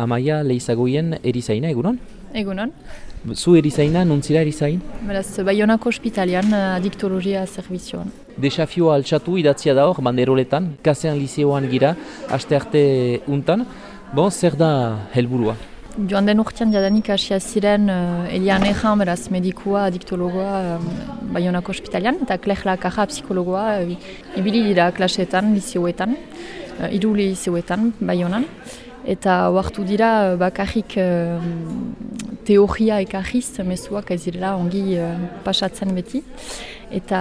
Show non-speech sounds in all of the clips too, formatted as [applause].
Amaia Leizagoien erizaina, egunon? Egunon. Zu erizaina, nuntzira erizain? Beraz, Bayonako ospitalian uh, adiktologia servizioan. Desafioa altxatu idatzia da hor, banderoletan, kasean liseoan gira, aste arte untan. Bon, zer da helburua? Joan den urtean jadanik hasia ziren uh, Elian Ejan, beraz, medikua, adiktologoa um, Bayonako ospitalian, eta Klech Lakaja, psikologoa, uh, ibili dira klaseetan, liseoetan, uh, iru liseoetan, Bayonan. Eta oartu dira bakarrik uh, teoria ekarriz, mezuak ez direla ongi uh, pasatzen beti. Eta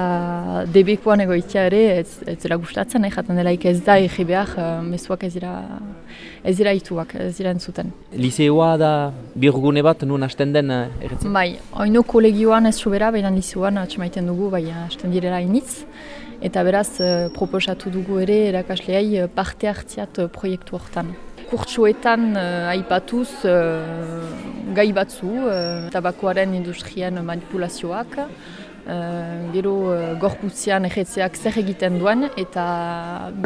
debekoan egoitia ere ez, ez dira gustatzen, eh, jaten dela ez da egi behar mezuak ez dira, ez dira ituak, ez dira entzuten. Liseoa da birgune bat nun hasten den erretzen? Bai, oino kolegioan ez sobera, baina liseoan atxemaiten dugu, bai hasten direla initz. Eta beraz, proposatu dugu ere erakasleai parte hartziat proiektu hortan kurtsuetan uh, aipatuz uh, gai batzu, uh, tabakoaren industrian manipulazioak, uh, gero uh, gorputzean egetzeak zer egiten duen, eta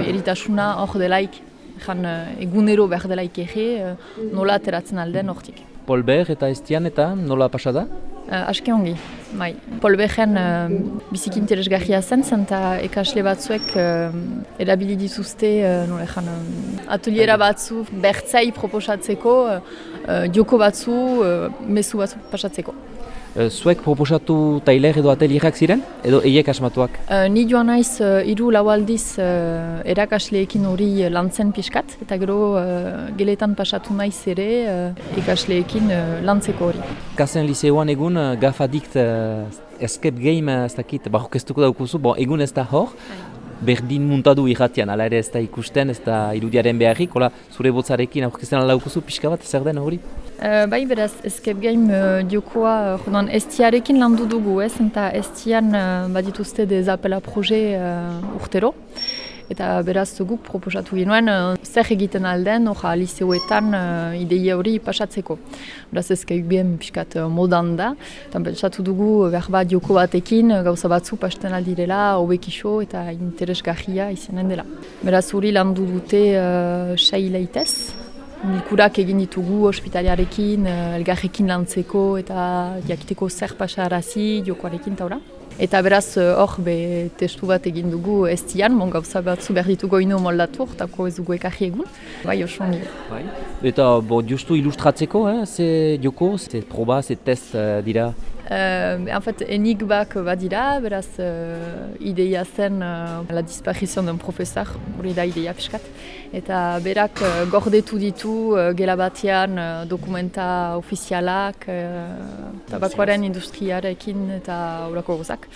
eritasuna hor delaik, jan, uh, egunero behar delaik ege, uh, nola ateratzen alden hortik. Polber eta Estian eta nola pasada? Uh, aske ongi, bai. Polbegen uh, biziki interesgarria zen, zenta ekasle batzuek uh, erabili dituzte uh, nola ezan, uh, ateliera batzu bertzai proposatzeko, uh, joko batzu, uh, mezu batzu pasatzeko. Uh, zuek proposatu tailer edo atelierak ziren, edo eiek asmatuak? Uh, ni joan naiz uh, iru lau aldiz uh, erakasleekin hori lantzen pixkat, eta gero uh, geletan pasatu naiz ere uh, ikasleekin uh, lantzeko hori. Kasen liseoan egun uh, gafadikt uh, escape game ez dakit, barrokeztuko daukuzu, bon, egun ez da hor, berdin muntadu irratian, ala ere ez da ikusten, ez da irudiaren beharrik, hola, zure botzarekin aurkezten ala daukuzu pixka bat, zer den hori? Uh, bai beraz, escape game uh, diokoa, uh, estiarekin landu dugu ez, eta estian uh, badituzte dezapela proje uh, urtero eta beraz guk proposatu genuen uh, zer egiten alden hori liseoetan uh, ideia hori pasatzeko. Beraz ez kaik bien piskat uh, modan da, eta pentsatu dugu behar bat joko batekin gauza batzu pasten aldirela, hobek iso eta interesgarria izanen dela. Beraz hori landu dute uh, sei leitez, Bilkurak egin ditugu ospitaliarekin, elgarrekin lantzeko eta jakiteko zer pasarazi jokoarekin taura. Eta beraz, eh, hor, be, testu bat egin dugu ez dian, mon gauza batzu behar ditugu ino moldatu, eta ez dugu ekarri egun. Bai, oso bai. Eta, bo, justu ilustratzeko, eh? ze joko, ze proba, ze test uh, dira? Uh, en fait, enigmak bat dira, beraz, uh, ideia zen uh, la disparizion d'un profesor, hori da ideia piskat. Eta berak uh, gordetu ditu uh, gela batean uh, dokumenta ofizialak, uh, tabakoaren industriarekin eta horako gozak.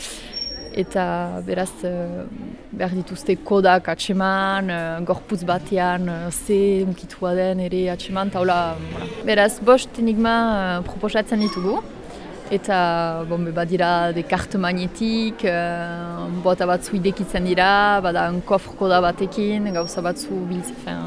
Eta beraz, uh, behar dituzte kodak atseman, uh, gorputz batean, uh, ze unkitua den ere atseman, eta hola, beraz, bost enigma uh, proposatzen ditugu. Eta bon, badira de karte magnetik, uh, bota batzu idekitzen dira, bada un kofrko da batekin, gauza batzu biltzen.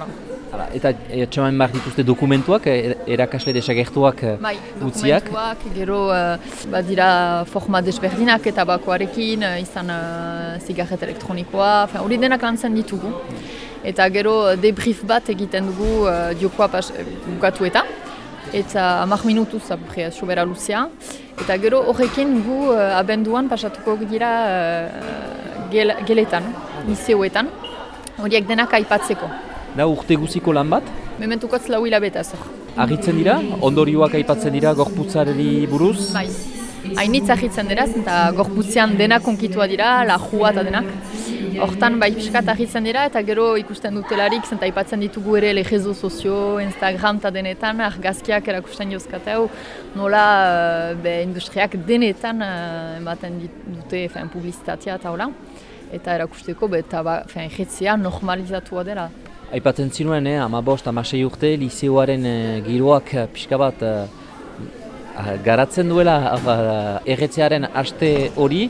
Uh, eta etxeman behar dituzte dokumentuak, er, erakasle desagertuak bai, utziak? dokumentuak, gero uh, badira forma desberdinak eta bakoarekin, izan uh, zigarret elektronikoa, hori denak lantzen ditugu. Eta gero debrief bat egiten dugu uh, diokoa bukatu eta eta amak minutu zapre, sobera luzea. Eta gero horrekin gu uh, abenduan pasatuko dira uh, gel, geletan, liseoetan, horiek denak aipatzeko. Da urte guziko lan bat? Mementukotz lau hilabetaz. Agitzen dira? Ondorioak aipatzen dira gorputzareri buruz? Bai. Hainitz ahitzen dira, eta gorputzean denak konkitua dira, lajua eta denak. Hortan bai piskat ahitzen dira eta gero ikusten dutelarik zenta aipatzen ditugu ere lehezo sozio, Instagram eta denetan argazkiak erakusten jozkateu nola uh, be, industriak denetan uh, ematen dute fein, publizitatea eta hola eta erakusteko eta ba, jetzea normalizatua dela. Aipatzen zinuen, eh, ama bost, ama sei urte, liseoaren eh, giroak pixka bat eh, garatzen duela erretzearen aste hori,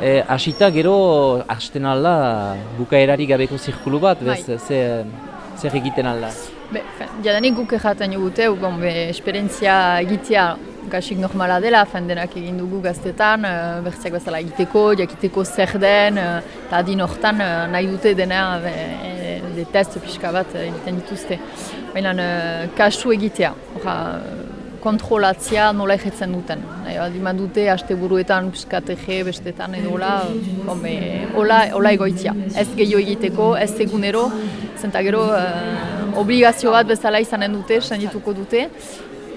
E, asita gero hasten alda bukaerari gabeko zirkulu bat, bez, bai. ze, zer egiten alda? Be, jadanik guk egaten jugute, bon, be, esperientzia egitea gasik normala dela, denak egin dugu gaztetan, uh, bertziak egiteko, jakiteko zer den, eta uh, adin hortan uh, nahi dute dena be, de test pixka bat egiten dituzte. Baina kasu egitea, Hora, kontrolatzea nola egetzen duten. Aldiman dute, haste buruetan piskatege, bestetan edo hola, hola, hola egoitzia. Ez gehiago egiteko, ez egunero, zenta gero obligazio bat bezala izanen dute, sendituko dute,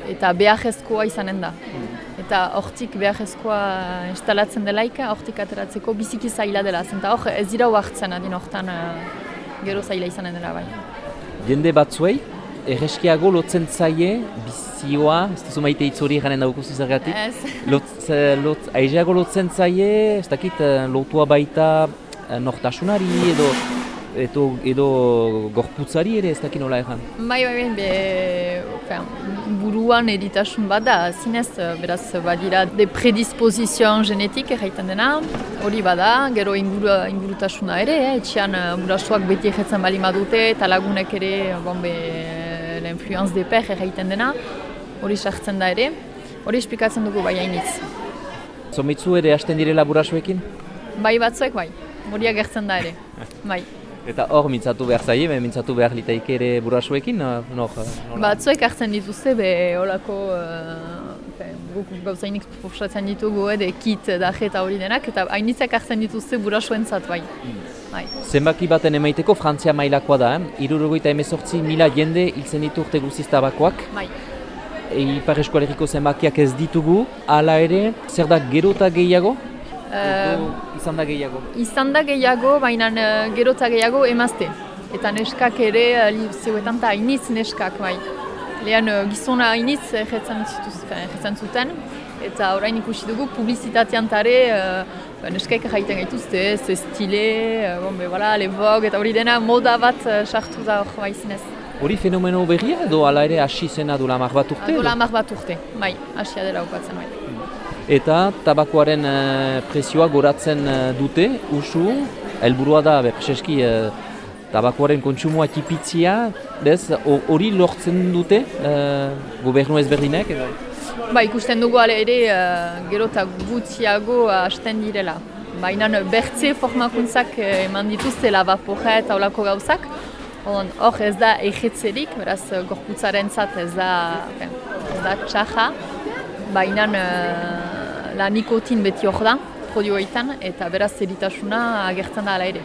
eta behar izanen da eta hortik beharrezkoa instalatzen delaika, hortik ateratzeko biziki zaila dela. Zenta hor ez dira huartzen adin hortan uh, gero zaila izanen dela bai. Jende batzuei, erreskiago lotzen zaie bizioa, ez duzu maite itzuri garen dauko zuzergatik? Ez. Lotz, lot, aizeago lotzen zaie, ez dakit, lotua baita nortasunari edo edo, edo gorputzari ere ez dakin nola egan? Bai, bai, bai, be, buruan eritasun bat da, zinez, beraz, badira, de predispozizioan genetik erraiten dena, hori bada, gero inguru, ingurutasuna ere, eh, etxean burasuak beti erretzen bali madute, eta lagunek ere, bon, be, l'influenz de per erraiten dena, hori sartzen da ere, hori esplikatzen dugu bai hainitz. Zomitzu ere hasten direla burasuekin? Bai batzuek bai, hori agertzen da ere, [laughs] bai. Eta hor mintzatu behar zaie, be, mintzatu behar litaik ere burasuekin, nor? Batzuek hartzen dituzte, be, holako, uh, guk gauzainik proposatzen ditugu, de kit, daje eta hori denak, eta hainitzak hartzen dituzte burasuen zat, bai. Mm. Bai. Zenbaki baten emaiteko, Frantzia mailakoa da, eh? irurogoita emezortzi mila jende hiltzen ditu urte guziztabakoak. Bai. E, Ipar eskualeriko zenbakiak ez ditugu, hala ere, zer da gero eta gehiago? Uh, izan da gehiago? Izan da gehiago, baina uh, gero eta gehiago emazte. Eta neskak ere, uh, zeuetan eta hainitz neskak, bai. Lehen uh, gizona hainitz erretzen zuten, eta orain ikusi dugu publizitatean tare uh, neskak erraiten gaituzte, ze stile, uh, bon, be, voilà, le vogue, eta hori dena moda bat sartu uh, da hor bai zinez. Hori fenomeno berria edo ala ere hasi zena du lamar bat urte? Du lamar bat urte, bai, hasia dela ukatzen bai eta tabakoaren uh, presioa goratzen uh, dute, usu, helburua da, preseski, uh, tabakoaren kontsumoa tipitzia, bez, hori lortzen dute uh, gobernu ezberdinek? Edo? Ba, ikusten dugu ale ere, uh, gero eta gutxiago hasten direla. Baina bertze formakuntzak eman dituzte labaporra eta olako gauzak, hor ez da egetzerik, beraz gorputzaren zat ez da, ez da txaja, baina la nikotin beti hor da, prodioetan, eta beraz zeritasuna agertzen da ala ere.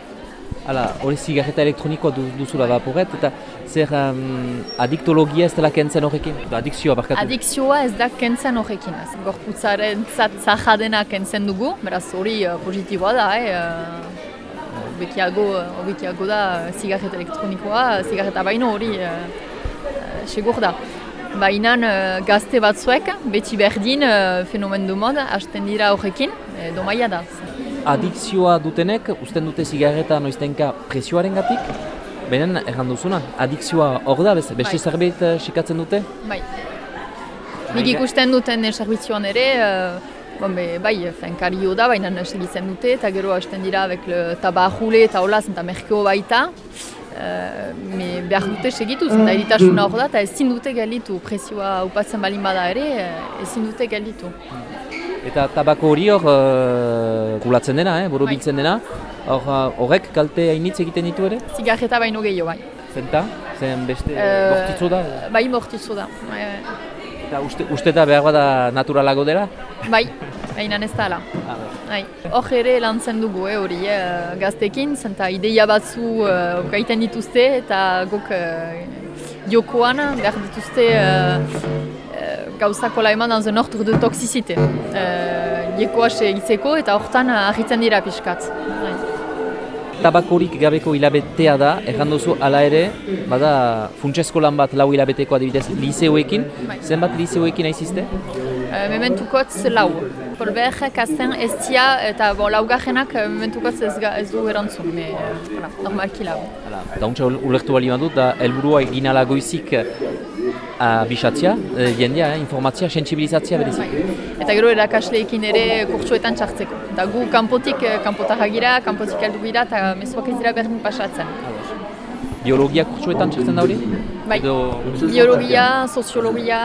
Hala, hori zigarreta elektronikoa du, duzula da aporet, eta zer um, adiktologia ez dela kentzen horrekin? Adikzioa barkatu? Adikzioa ez da kentzen horrekin. Gorputzaren zat zahadena kentzen dugu, beraz hori uh, positiboa da, eh? Uh, betiago, betiago da zigarreta elektronikoa, zigarreta baino hori uh, segur da. Baina uh, gazte batzuek, beti berdin uh, fenomen du mod, hasten dira horrekin, e, domaia da. Adikzioa dutenek, usten dute zigarreta noiztenka presioaren gatik, benen erran duzuna, adikzioa hor da, beste bai. zerbait uh, sikatzen dute? Bai. Nik ikusten duten servizioan ere, uh, bon, be, bai, kario da, baina segitzen dute, eta gero hasten dira tabajule eta holaz, eta merkeo baita. Uh, me behar dute segitu, eta eritasuna hor da, eta ezin dute gelditu, presioa upatzen balin bada ere, eh, ezin dute gelditu. Eta tabako hori hor uh, gulatzen dena, eh, buru bai. biltzen dena, horrek uh, kalte hainitz egiten ditu ere? Zigarreta baino gehiago bai. Zenta? Zen beste uh, bortitzu da? Bai, bortitzu da. Bai, bai. Eta uste, uste da behar bada naturalago dela? Bai, Baina ez da ala. Bai. Hor ere lantzen dugu eh, hori eh, gaztekin, zenta ideia batzu uh, gaiten dituzte eta guk uh, jokoan behar dituzte uh, uh, gauzako la eman danzen ortur de toxizite. Uh, Jekoa segitzeko eta hortan ahitzen dira pixkat. Tabakorik gabeko hilabetea da, erran duzu ala ere, bada funtsesko lan bat lau hilabeteko adibidez liseoekin, bai. zenbat liseoekin aizizte? Uh, mementukotz lau. Polberrek azten ez tia eta bo, laugarrenak uh, mementukotz ez, ez du erantzun, me, uh, normalki lau. Da untsa ulertu bali dut, da helburua egin ala goizik abisatzia, uh, jendea, eh, informatzia, sensibilizatzia berezik. Bai. Eta gero erakasleekin ere kurtsuetan txartzeko. Eta gu kanpotik, kanpotarra gira, kanpotik heldu gira, eta mezuak ez dira berdin pasatzen. Biologia kurtsuetan txartzen da hori? Bai, Edo... biologia, soziologia,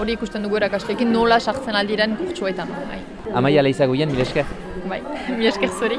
hori ikusten dugu erakasleekin nola sartzen aldiren kurtsuetan. Bai. Amaia lehizagoien, mil esker? Bai, [laughs] mil esker zori.